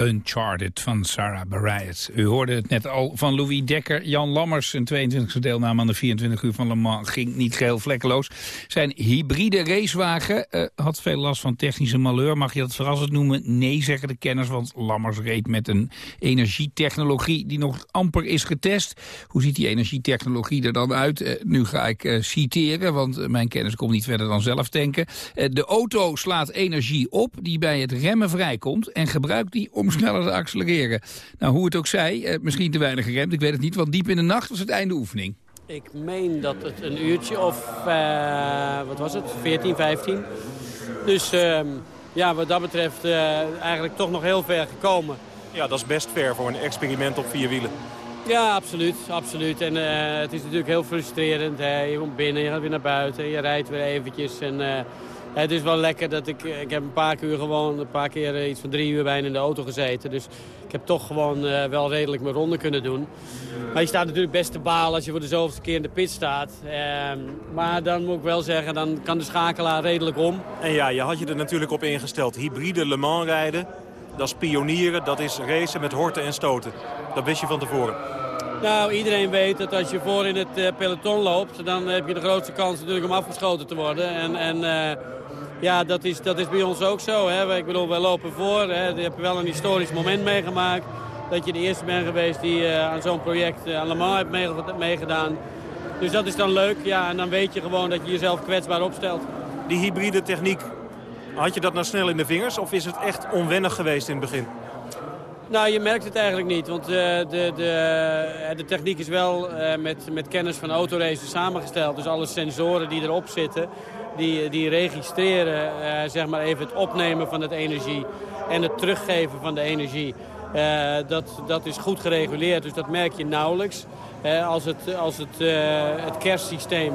Uncharted van Sarah Bareilles. U hoorde het net al van Louis Dekker. Jan Lammers, een 22e deelname aan de 24 uur van Le Mans, ging niet geheel vlekkeloos. Zijn hybride racewagen uh, had veel last van technische malheur. Mag je dat verrassend noemen? Nee, zeggen de kenners, want Lammers reed met een energietechnologie die nog amper is getest. Hoe ziet die energietechnologie er dan uit? Uh, nu ga ik uh, citeren, want mijn kennis komt niet verder dan zelf denken. de auto slaat energie op die bij het remmen vrijkomt en gebruikt die om sneller te accelereren. Nou, hoe het ook zij, eh, misschien te weinig geremd, ik weet het niet, want diep in de nacht was het einde oefening. Ik meen dat het een uurtje of, uh, wat was het, 14, 15. Dus uh, ja, wat dat betreft uh, eigenlijk toch nog heel ver gekomen. Ja, dat is best ver voor een experiment op vier wielen. Ja, absoluut. absoluut. En uh, het is natuurlijk heel frustrerend. Hè. Je komt binnen, je gaat weer naar buiten, je rijdt weer eventjes. En, uh, het is wel lekker dat ik... Ik heb een paar keer gewoon, een paar keer eh, iets van drie uur bijna in de auto gezeten. Dus ik heb toch gewoon uh, wel redelijk mijn ronde kunnen doen. Maar je staat natuurlijk best te balen als je voor de zoveelste keer in de pit staat. Uh, maar dan moet ik wel zeggen, dan kan de schakelaar redelijk om. En ja, je had je er natuurlijk op ingesteld. Hybride Le Mans rijden, dat is pionieren, dat is racen met horten en stoten. Dat wist je van tevoren. Nou, iedereen weet dat als je voor in het uh, peloton loopt... dan heb je de grootste kans natuurlijk om afgeschoten te worden. En, en uh, ja, dat is, dat is bij ons ook zo. Hè. Ik bedoel, wij lopen voor. Hè. Je hebt wel een historisch moment meegemaakt. Dat je de eerste bent geweest die uh, aan zo'n project aan Le Mans hebt meegedaan. Dus dat is dan leuk. Ja, en dan weet je gewoon dat je jezelf kwetsbaar opstelt. Die hybride techniek, had je dat nou snel in de vingers? Of is het echt onwennig geweest in het begin? Nou, je merkt het eigenlijk niet. Want uh, de, de, de techniek is wel uh, met, met kennis van autoracen samengesteld. Dus alle sensoren die erop zitten, die, die registreren uh, zeg maar even het opnemen van het energie en het teruggeven van de energie. dat, dat is goed gereguleerd, dus dat merk je nauwelijks. als het, als het, het kerstsysteem,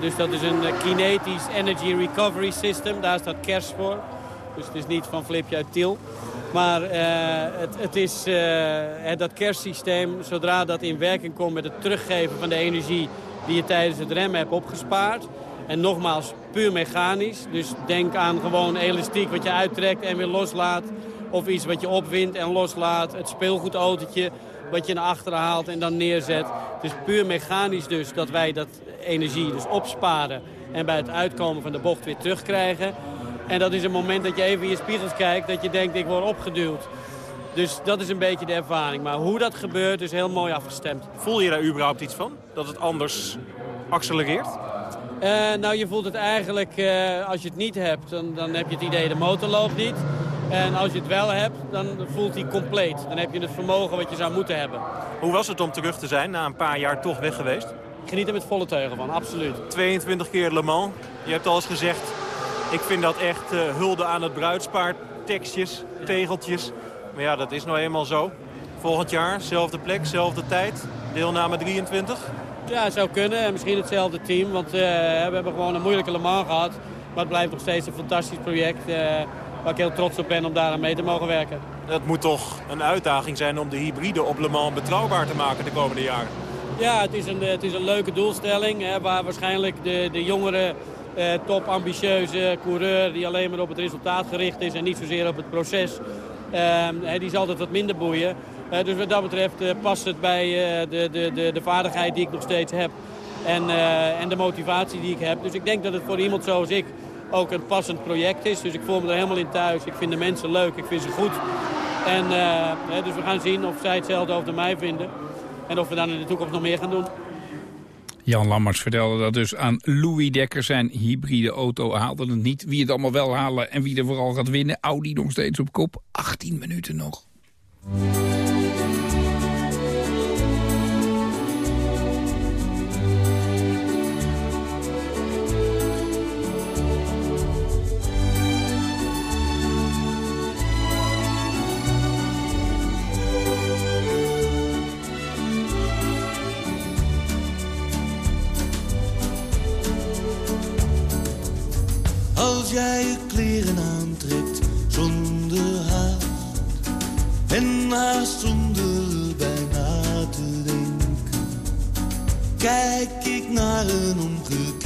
dus dat is een Kinetisch Energy Recovery System, daar staat KERS voor. Dus het is niet van flipje uit Tiel. Maar uh, het, het, is uh, dat kerstsysteem, zodra dat in werking komt met het teruggeven van de energie die je tijdens het remmen hebt opgespaard. En nogmaals, puur mechanisch. Dus denk aan gewoon elastiek wat je uittrekt en weer loslaat. Of iets wat je opwindt en loslaat. Het speelgoedautootje wat je naar achteren haalt en dan neerzet. Dus puur mechanisch dus dat wij dat energie dus opsparen. En bij het uitkomen van de bocht weer terugkrijgen. En dat is een moment dat je even in je spiegels kijkt, dat je denkt ik word opgeduwd. Dus dat is een beetje de ervaring. Maar hoe dat gebeurt is heel mooi afgestemd. Voel je daar überhaupt iets van? Dat het anders accelereert? Uh, nou, je voelt het eigenlijk, uh, als je het niet hebt, dan, dan heb je het idee de motor loopt niet. En als je het wel hebt, dan voelt hij compleet. Dan heb je het vermogen wat je zou moeten hebben. Hoe was het om terug te zijn, na een paar jaar toch weg geweest? Ik geniet er met volle teugen van, absoluut. 22 keer Le Mans. Je hebt al eens gezegd, ik vind dat echt uh, hulde aan het bruidspaard. Tekstjes, tegeltjes. Maar ja, dat is nou eenmaal zo. Volgend jaar, zelfde plek, zelfde tijd. Deelname 23. Ja, het zou kunnen. En misschien hetzelfde team. Want uh, we hebben gewoon een moeilijke Le Mans gehad. Maar het blijft nog steeds een fantastisch project. Uh, waar ik heel trots op ben om daar aan mee te mogen werken. Het moet toch een uitdaging zijn om de hybride op Le Mans betrouwbaar te maken de komende jaren. Ja, het is een, het is een leuke doelstelling. Hè, waar waarschijnlijk de, de jongeren eh, top ambitieuze coureur die alleen maar op het resultaat gericht is en niet zozeer op het proces. Uh, die zal altijd wat minder boeien. Uh, dus wat dat betreft uh, past het bij de, de, de, de vaardigheid die ik nog steeds heb. En, en de motivatie die ik heb. Dus ik denk dat het voor iemand zoals ik ook een passend project is. Dus ik voel me er helemaal in thuis. Ik vind de mensen leuk. Ik vind ze goed. En, dus we gaan zien of zij hetzelfde over mij vinden. En of we dan in de toekomst nog meer gaan doen. Jan Lammers vertelde dat dus aan Louis Dekker. Zijn hybride auto haalde het niet. Wie het allemaal wel halen en wie er vooral gaat winnen. Audi nog steeds op kop. 18 minuten nog. Jij je kleren aantrekt zonder haast En haast zonder bijna te denken. Kijk ik naar een omgekeerde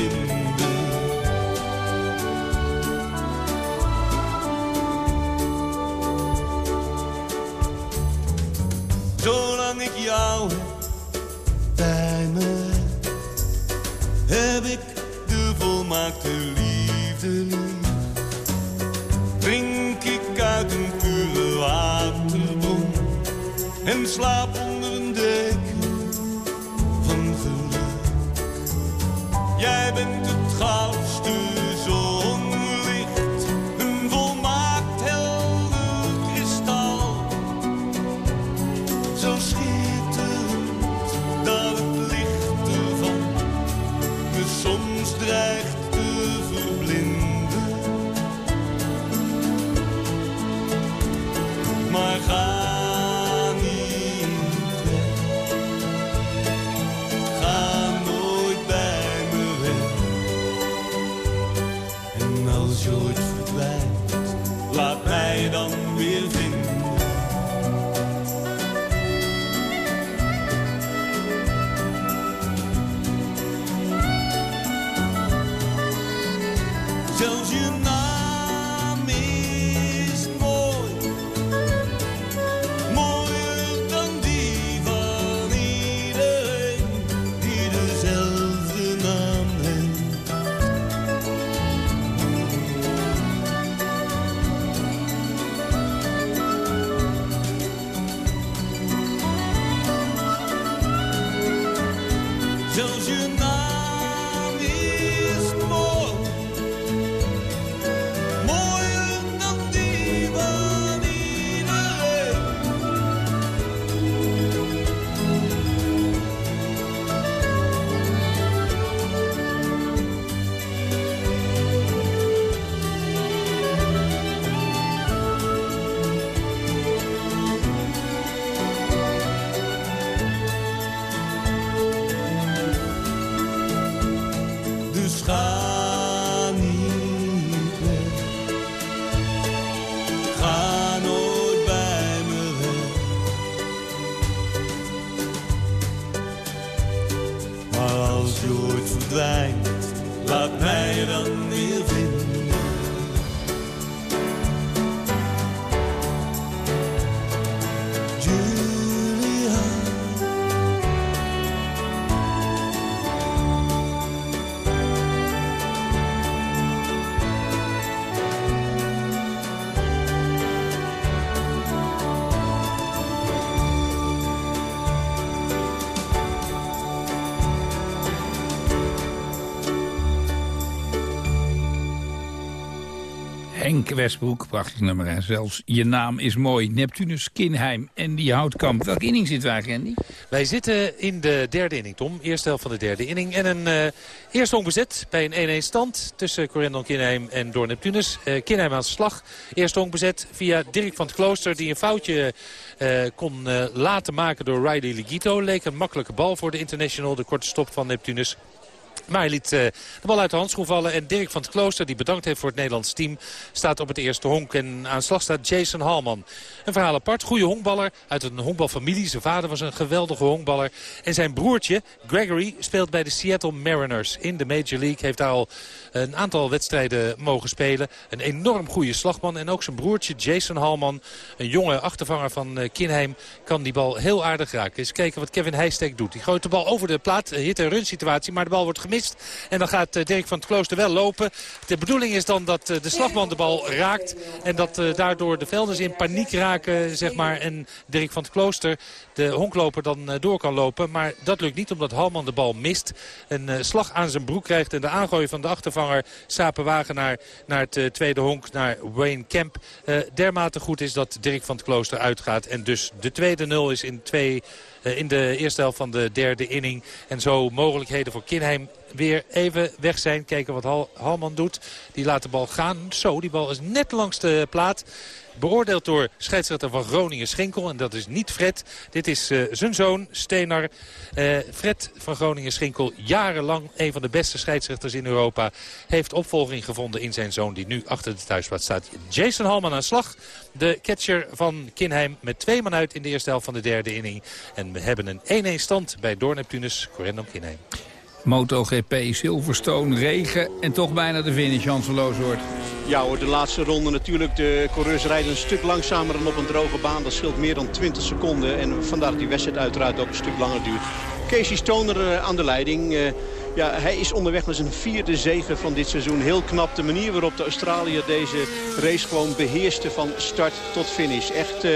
Henk Westbroek, prachtig nummer. En zelfs je naam is mooi. Neptunus, Kinheim en die Houtkamp. Welke inning zit waar, Andy? Wij zitten in de derde inning, Tom. Eerste helft van de derde inning. En een uh, eerste onbezet bij een 1-1 stand tussen Corendon Kinheim en Door Neptunus. Uh, Kinheim aan de slag. Eerste onbezet via Dirk van het Klooster die een foutje uh, kon laten maken door Riley Ligito. Leek een makkelijke bal voor de international. De korte stop van Neptunus. Maar hij liet uh, de bal uit de handschoen vallen. En Dirk van het Klooster, die bedankt heeft voor het Nederlands team... staat op het eerste honk. En aan slag staat Jason Halman. Een verhaal apart. Goede honkballer uit een honkbalfamilie. Zijn vader was een geweldige honkballer. En zijn broertje, Gregory, speelt bij de Seattle Mariners. In de Major League heeft daar al een aantal wedstrijden mogen spelen. Een enorm goede slagman. En ook zijn broertje, Jason Halman, een jonge achtervanger van uh, Kinheim... kan die bal heel aardig raken. Eens kijken wat Kevin Heijstek doet. Die gooit de bal over de plaat. Hit en run situatie, maar de bal wordt gemist. En dan gaat uh, Dirk van het Klooster wel lopen. De bedoeling is dan dat uh, de slagman de bal raakt. En dat uh, daardoor de velders in paniek raken, zeg maar. En Dirk van het Klooster, de honkloper, dan door kan lopen. Maar dat lukt niet, omdat Halman de bal mist. Een slag aan zijn broek krijgt. En de aangooi van de achtervanger Sapen Wagenaar naar het tweede honk, naar Wayne Kemp. dermate goed is dat Dirk van het Klooster uitgaat. En dus de tweede nul is in twee eh, in de eerste helft van de derde inning. En zo mogelijkheden voor Kinheim weer even weg zijn. Kijken wat Hal Halman doet. Die laat de bal gaan. Zo, die bal is net langs de plaat. Beoordeeld door scheidsrechter van Groningen Schinkel. En dat is niet Fred. Dit is uh, zijn zoon, Stenar. Uh, Fred van Groningen Schinkel, jarenlang een van de beste scheidsrechters in Europa. Heeft opvolging gevonden in zijn zoon die nu achter de thuisplaats staat. Jason Halman aan slag. De catcher van Kinheim met twee man uit in de eerste helft van de derde inning. En we hebben een 1-1 stand bij Door Neptunus, Corendon Kinheim. MotoGP, Silverstone, regen en toch bijna de finish, Hans Looshoort. Ja hoor, de laatste ronde natuurlijk. De coureurs rijden een stuk langzamer dan op een droge baan. Dat scheelt meer dan 20 seconden. En vandaar dat die wedstrijd uiteraard ook een stuk langer duurt. Casey Stoner aan de leiding. Ja, hij is onderweg naar zijn vierde zegen van dit seizoen. Heel knap de manier waarop de Australiër deze race gewoon beheerste van start tot finish. Echt... Uh,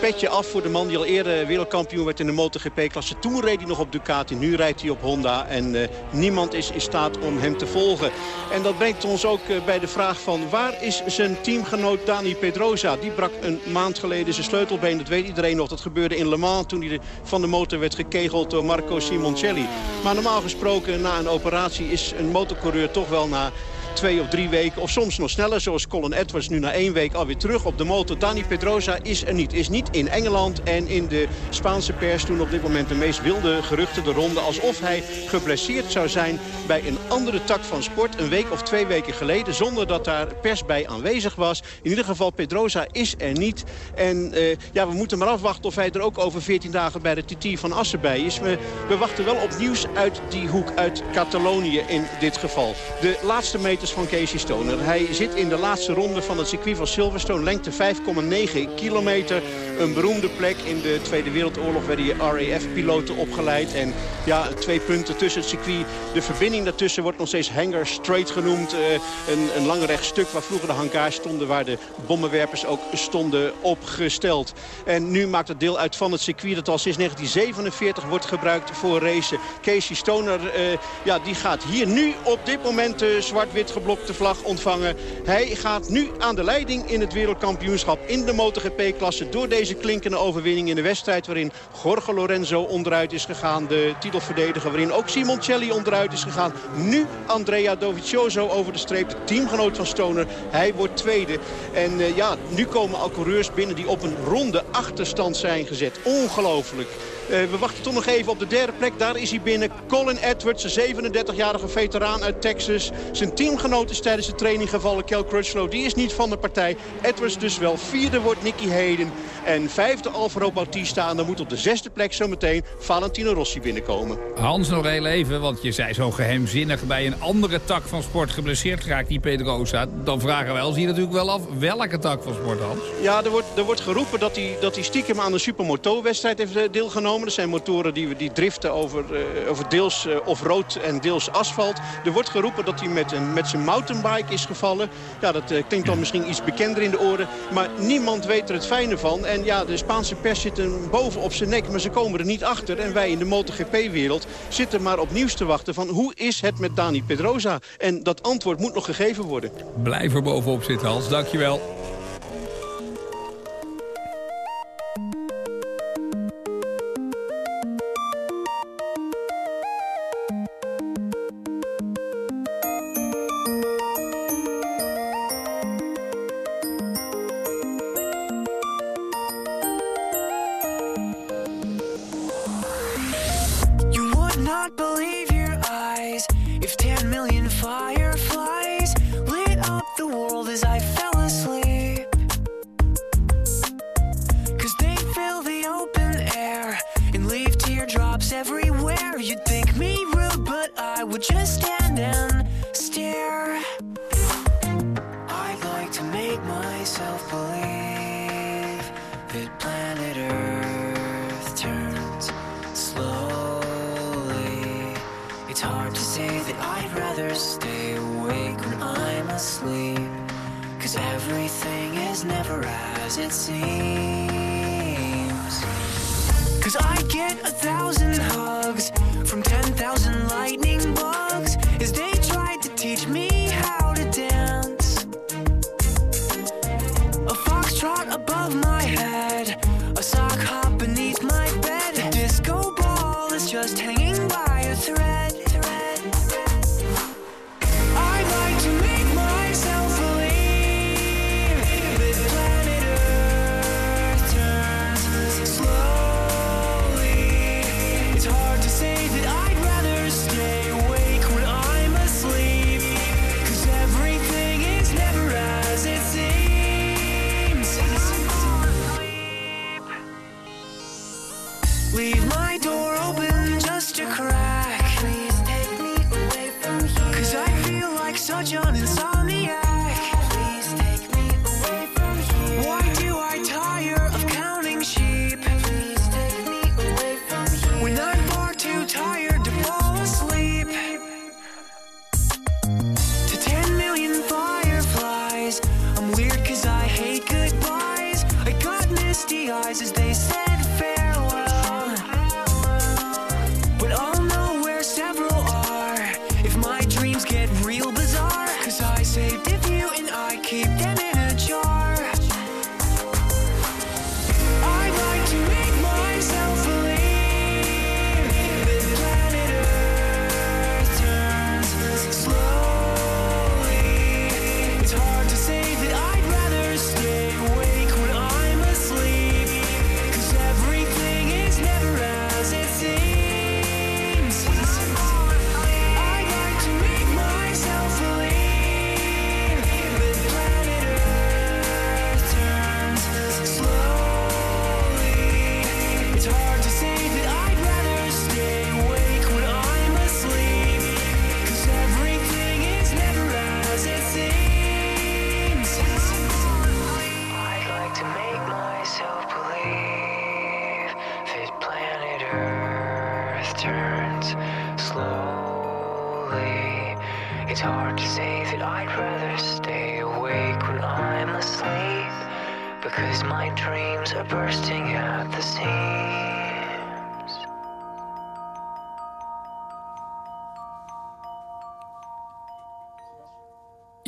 petje af voor de man die al eerder wereldkampioen werd in de MotoGP-klasse. Toen reed hij nog op Ducati, nu rijdt hij op Honda. En uh, niemand is in staat om hem te volgen. En dat brengt ons ook uh, bij de vraag van waar is zijn teamgenoot Dani Pedrosa? Die brak een maand geleden zijn sleutelbeen, dat weet iedereen nog. Dat gebeurde in Le Mans toen hij van de motor werd gekegeld door Marco Simoncelli. Maar normaal gesproken na een operatie is een motorcoureur toch wel na twee of drie weken. Of soms nog sneller, zoals Colin Edwards nu na één week alweer terug op de motor. Dani Pedrosa is er niet. Is niet in Engeland en in de Spaanse pers toen op dit moment de meest wilde geruchten de ronde. Alsof hij geblesseerd zou zijn bij een andere tak van sport. Een week of twee weken geleden zonder dat daar pers bij aanwezig was. In ieder geval Pedrosa is er niet. En uh, ja, we moeten maar afwachten of hij er ook over 14 dagen bij de TT van Assen bij is. We, we wachten wel op nieuws uit die hoek, uit Catalonië in dit geval. De laatste van Casey Stoner. Hij zit in de laatste ronde van het circuit van Silverstone. Lengte 5,9 kilometer. Een beroemde plek. In de Tweede Wereldoorlog werden je RAF-piloten opgeleid. En ja, twee punten tussen het circuit. De verbinding daartussen wordt nog steeds Hangar Straight genoemd. Uh, een, een lang rechtstuk waar vroeger de hangars stonden. Waar de bommenwerpers ook stonden opgesteld. En nu maakt het deel uit van het circuit dat al sinds 1947 wordt gebruikt voor racen. Casey Stoner, uh, ja, die gaat hier nu op dit moment uh, zwart-wit geblokte vlag ontvangen. Hij gaat nu aan de leiding in het wereldkampioenschap in de MotoGP-klasse... door deze klinkende overwinning in de wedstrijd... waarin Jorge Lorenzo onderuit is gegaan, de titelverdediger... waarin ook Simoncelli onderuit is gegaan. Nu Andrea Dovizioso over de streep, teamgenoot van Stoner. Hij wordt tweede. En uh, ja, nu komen al coureurs binnen die op een ronde achterstand zijn gezet. Ongelooflijk. Uh, we wachten toch nog even op de derde plek. Daar is hij binnen. Colin Edwards, een 37-jarige veteraan uit Texas. Zijn teamgenoot is tijdens de training gevallen. Kel Crutchlow, die is niet van de partij. Edwards dus wel. Vierde wordt Nicky Hayden. En vijfde Alvaro Bautista. En dan moet op de zesde plek zometeen Valentino Rossi binnenkomen. Hans, nog heel even, want je zei zo geheimzinnig... bij een andere tak van sport geblesseerd geraakt, die Pedrosa. Dan vragen wij ons hier natuurlijk wel af welke tak van sport, Hans? Ja, er wordt, er wordt geroepen dat hij, dat hij stiekem aan de Supermoto-wedstrijd heeft deelgenomen. Dat zijn motoren die, die driften over, uh, over deels uh, off-road en deels asfalt. Er wordt geroepen dat hij met, een, met zijn mountainbike is gevallen. Ja, dat uh, klinkt dan misschien iets bekender in de oren. Maar niemand weet er het fijne van. En ja, de Spaanse pers zit hem boven op zijn nek, maar ze komen er niet achter. En wij in de MotoGP-wereld zitten maar op nieuws te wachten van hoe is het met Dani Pedrosa? En dat antwoord moet nog gegeven worden. Blijf er bovenop zitten, Hans. Dankjewel.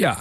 Ja,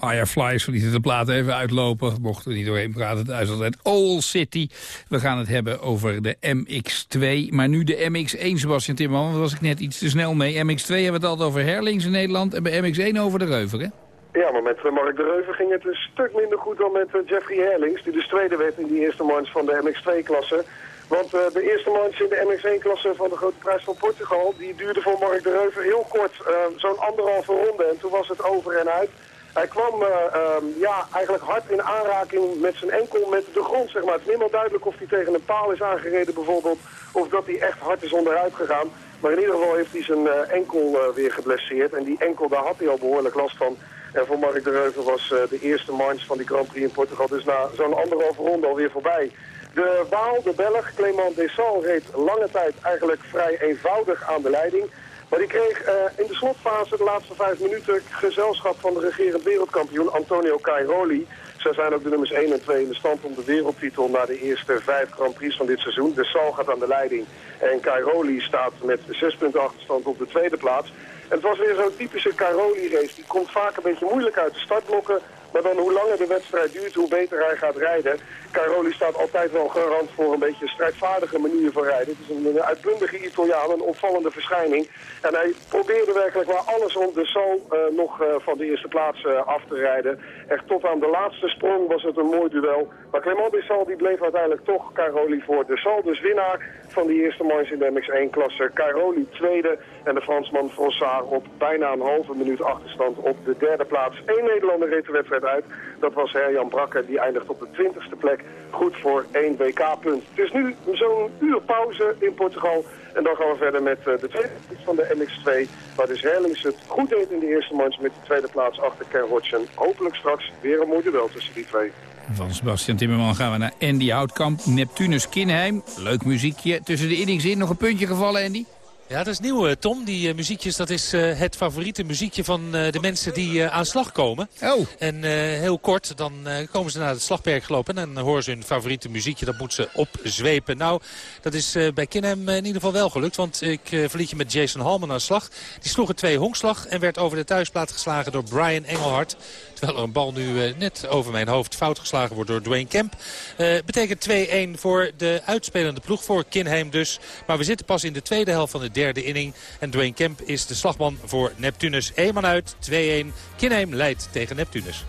Fireflies, we lieten de plaat even uitlopen. Mochten er niet doorheen praten, het is altijd All City. We gaan het hebben over de MX2. Maar nu de MX1, Sebastian Timmerman, daar was ik net iets te snel mee. MX2 hebben we het altijd over Herlings in Nederland en bij MX1 over de Reuver, hè? Ja, maar met eh, Mark de Reuver ging het een stuk minder goed dan met eh, Jeffrey Herlings, die dus tweede werd in die eerste manche van de MX2-klasse. Want eh, de eerste manche in de MX1-klasse van de Grote Prijs van Portugal, die duurde voor Mark de Reuver heel kort, zo'n anderhalve ronde. En toen was het over en uit. Hij kwam eh, ehm, ja, eigenlijk hard in aanraking met zijn enkel met de grond, zeg maar. Het is niet helemaal duidelijk of hij tegen een paal is aangereden bijvoorbeeld, of dat hij echt hard is onderuit gegaan. Maar in ieder geval heeft hij zijn eh, enkel eh, weer geblesseerd. En die enkel, daar had hij al behoorlijk last van. En voor Mark de Reuver was de eerste manche van die Grand Prix in Portugal dus na zo'n anderhalve ronde alweer voorbij. De Waal, de Belg, Clément Dessal, reed lange tijd eigenlijk vrij eenvoudig aan de leiding. Maar die kreeg eh, in de slotfase, de laatste vijf minuten, gezelschap van de regerend wereldkampioen Antonio Cairoli. Zij zijn ook de nummers 1 en 2 in de stand om de wereldtitel na de eerste vijf Grand Prix van dit seizoen. De Sal gaat aan de leiding en Cairoli staat met zes punten achterstand op de tweede plaats. En het was weer zo'n typische Cairoli-race. Die komt vaak een beetje moeilijk uit de startblokken. Maar dan hoe langer de wedstrijd duurt, hoe beter hij gaat rijden. Cairoli staat altijd wel garant voor een beetje een strijdvaardige manier van rijden. Het is een, uitbundige Italiaan, een opvallende verschijning. En hij probeerde werkelijk waar alles om de Sal eh, nog eh, van de eerste plaats eh, af te rijden. Echt tot aan de laatste sprong was het een mooi duel. Maar Clement de Sal die bleef uiteindelijk toch Cairoli voor. De Sal dus winnaar van die eerste manche in de MX1-klasse. Cairoli tweede en de Fransman Frossard op bijna een halve minuut achterstand op de derde plaats. Eén Nederlander reed de wedstrijd uit. Dat was Herjan Brakke, die eindigt op de twintigste plek. Goed voor één WK-punt. Het is nu zo'n uur pauze in Portugal. En dan gaan we verder met eh, de tweede van de MX2. Waar dus Herlings het goed deed in de eerste manche met de tweede plaats achter Ken Hodgson. Hopelijk straks weer een mooi duel tussen die twee. Van Sebastian Timmerman gaan we naar Andy Houtkamp. Neptunus Kinheim. Leuk muziekje. Tussen de innings in nog een puntje gevallen, Andy? Ja, dat is nieuw, eh, Tom. Die eh, muziekjes, dat is eh, het favoriete muziekje van de mensen die aan slag komen. Oh. En heel kort, dan komen ze naar het slagperk gelopen en dan horen ze hun favoriete muziekje. Dat moet ze opzwepen. Nou, dat is bij Kinham in ieder geval wel gelukt. Want ik verliet je met Jason Hallman aan slag. Die sloeg een twee honkslag en werd over de thuisplaat geslagen door Brian Engelhard. Terwijl er een bal nu eh, net over mijn hoofd fout geslagen wordt door Dwayne Kemp. Eh, betekent 2-1 voor de uitspelende ploeg, voor Kinheim dus. Maar we zitten pas in de tweede helft van de derde inning. En Dwayne Kemp is de slagman voor Neptunus. 1 man uit, 2-1. Kinheim leidt tegen Neptunus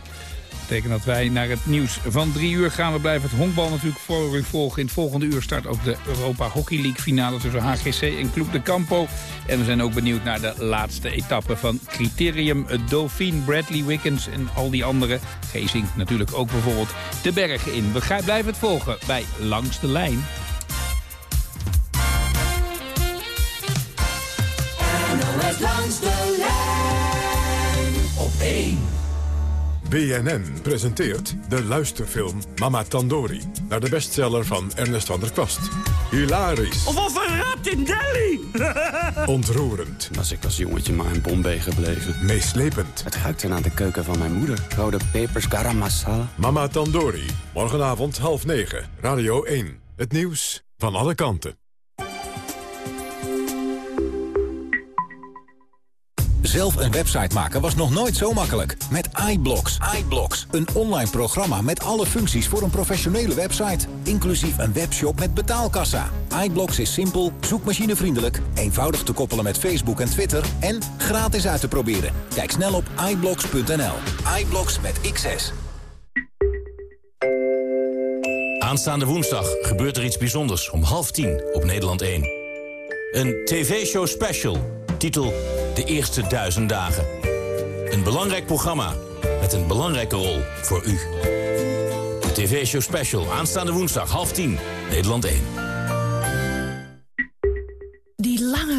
betekent dat wij naar het nieuws van drie uur gaan. We blijven het honkbal natuurlijk voor u volgen. In het volgende uur start ook de Europa Hockey League finale tussen HGC en Club de Campo. En we zijn ook benieuwd naar de laatste etappe van Criterium, Dauphine, Bradley Wickens en al die andere. Gezing natuurlijk ook bijvoorbeeld de bergen in. We blijven het volgen bij Langs de Lijn. Langs de lijn op 1. BNN presenteert de luisterfilm Mama Tandori... naar de bestseller van Ernest van der Kwast. Hilarisch. Of rat in Delhi! Ontroerend. Was ik als jongetje maar in Bombay gebleven. Meeslepend. Het ruikt er naar de keuken van mijn moeder. Rode pepers, garam masala. Mama Tandori. Morgenavond half negen. Radio 1. Het nieuws van alle kanten. Zelf een website maken was nog nooit zo makkelijk. Met iBlocks. iBlocks, een online programma met alle functies voor een professionele website. Inclusief een webshop met betaalkassa. iBlocks is simpel, zoekmachinevriendelijk, eenvoudig te koppelen met Facebook en Twitter... en gratis uit te proberen. Kijk snel op iBlocks.nl. iBlocks met XS. Aanstaande woensdag gebeurt er iets bijzonders om half tien op Nederland 1. Een tv-show special, titel De Eerste Duizend Dagen. Een belangrijk programma met een belangrijke rol voor u. De tv-show special, aanstaande woensdag, half tien, Nederland 1.